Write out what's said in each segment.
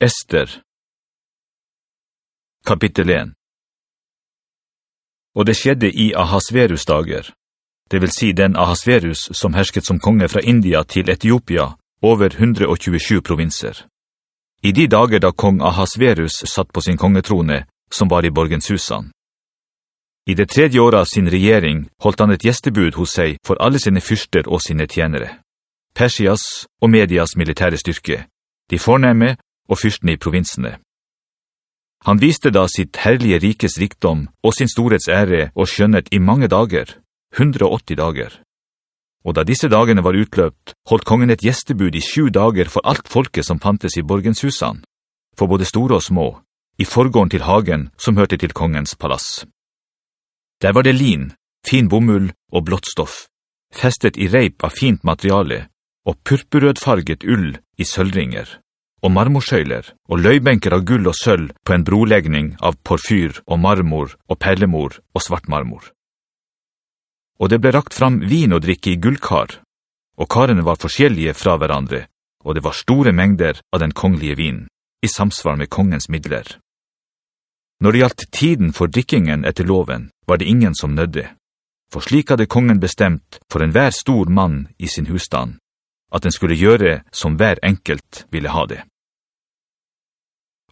Ester Kapittel 1 Og det skjedde i Ahasverus dager, det vil si den Ahasverus som hersket som konge fra India til Etiopia, over 127 provinser. I de dager da kong Ahasverus satt på sin kongetrone, som var i Borgenshusan. I det tredje året av sin regjering holdt han et gjestebud hos seg for alle sine fyrster og sine tjenere. Persias og Medias militære styrke, de fornemme og fyrstene i provinsene. Han viste da sitt herlige rikes rikdom og sin storhets ære og skjønnet i mange dager, 180 dager. Og da disse dagene var utløpt, holdt kongen et gjestebud i sju dager for alt folket som fantes i borgenshusene, for både store og små, i forgården til hagen som hørte til kongens palass. Der var det lin, fin bomull og blått stoff, festet i reip av fint materiale, og purpurrødfarget ull i sølvringer og marmorsøyler, og løybenker av gull og sølv på en brolegning av porfyr og marmor og perlemor og svart marmor. Og det ble rakt fram vin og drikke i gullkar, og karene var forskjellige fra hverandre, og det var store mengder av den kongelige vin, i samsvar med kongens midler. Når det gjaldt tiden for drikkingen etter loven, var det ingen som nødde, for slik hadde kongen bestemt for enhver stor mann i sin husstand, at den skulle gjøre som hver enkelt ville ha det.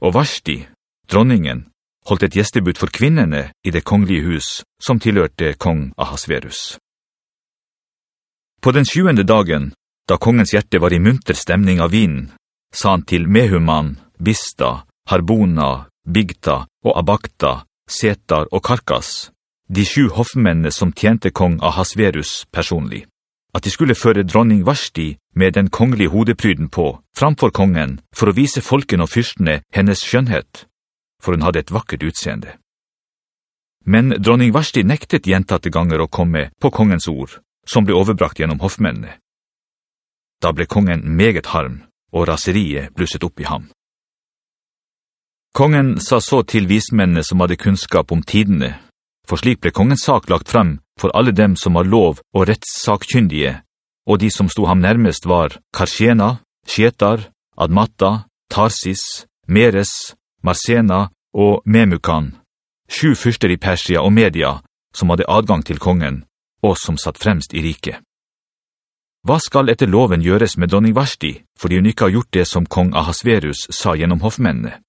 Og Vashti, dronningen, holdt et gjestebud for kvinnene i det kongelige hus som tilhørte kong Ahasverus. På den sjuende dagen, da kongens hjerte var i munter stemning av vinen, sa han til Mehuman, Bista, Harbona, Bigta og Abakta, Setar og Karkas, de sju hoffmennene som tjente kong Ahasverus personlig at de skulle føre dronning Vashti med den kongelige hodepryden på, framfor kongen, for å vise folken og fyrstene hennes skjønnhet, for hun hadde et vakkert utseende. Men dronning Vashti nektet gjentatte ganger å komme på kongens ord, som ble overbrakt gjennom hoffmennene. Da ble kongen meget harm, og raseriet blusset opp i ham. Kongen sa så til vismennene som hadde kunnskap om tidene, for slik ble kongens sak lagt frem for alle dem som var lov- og rettssakkyndige, og de som sto ham nærmest var Karshena, Shetar, Admatta, Tarsis, Meres, Marsena og Memukan, sju fyrster i Persia og Media, som hadde adgang til kongen, og som satt fremst i riket. Hva skal etter loven gjøres med dronning Vashti, fordi hun ikke har gjort det som kong Ahasverus sa gjennom hoffmennene?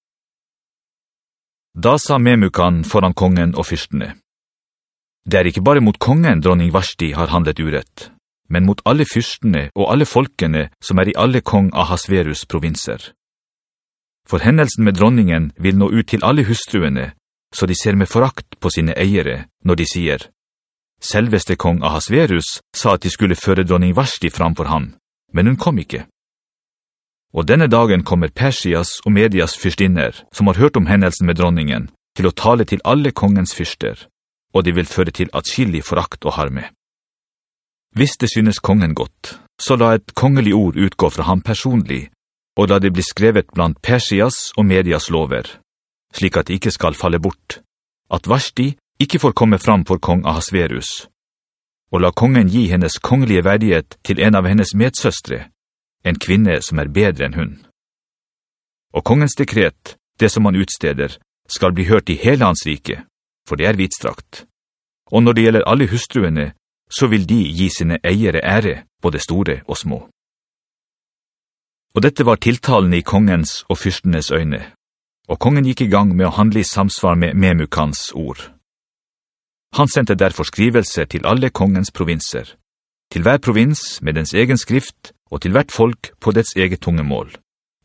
Da sa Memukan foran kongen og fyrstene, det er ikke bare mot kongen dronning Vashti har handlet urett, men mot alle fyrstene og alle folkene som er i alle kong Ahasverus provinser. For hendelsen med dronningen vil nå ut til alle hustruene, så de ser med forakt på sine eiere når de sier, «Selveste kong Ahasverus sa at de skulle føre dronning Vashti framfor ham, men hun kom ikke.» Og denne dagen kommer Persias og Medias fyrstinner, som har hørt om hendelsen med dronningen, til å tale til alle kongens fyrster og det vil føre til atskillig forakt og harme. Hvis det synes kongen godt, så la et kongelig ord utgå fra ham personlig, og la det bli skrevet blant Persias og Medias lover, slik at det ikke skal falle bort, at Vashti ikke får komme fram for kong Ahasverus, og la kongen gi hennes kongelige verdighet til en av hennes medsøstre, en kvinne som er bedre enn hun. Og kongens dekret, det som han utsteder, skal bli hørt i hele hans rike, for det er vidstrakt. Og når det gjelder alle hustruene, så vil de gi sine eiere ære, både store og små. Og dette var tiltalen i kongens og fyrstenes øyne, og kongen gikk i gang med å handle i samsvar med Memukans ord. Han sendte derfor skrivelser til alle kongens provinser, til hver provins med dens egen skrift og til hvert folk på dets eget tungemål,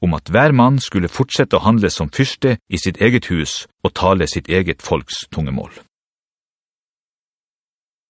om at hver mann skulle fortsette å handle som fyrste i sitt eget hus og tale sitt eget folks tungemål.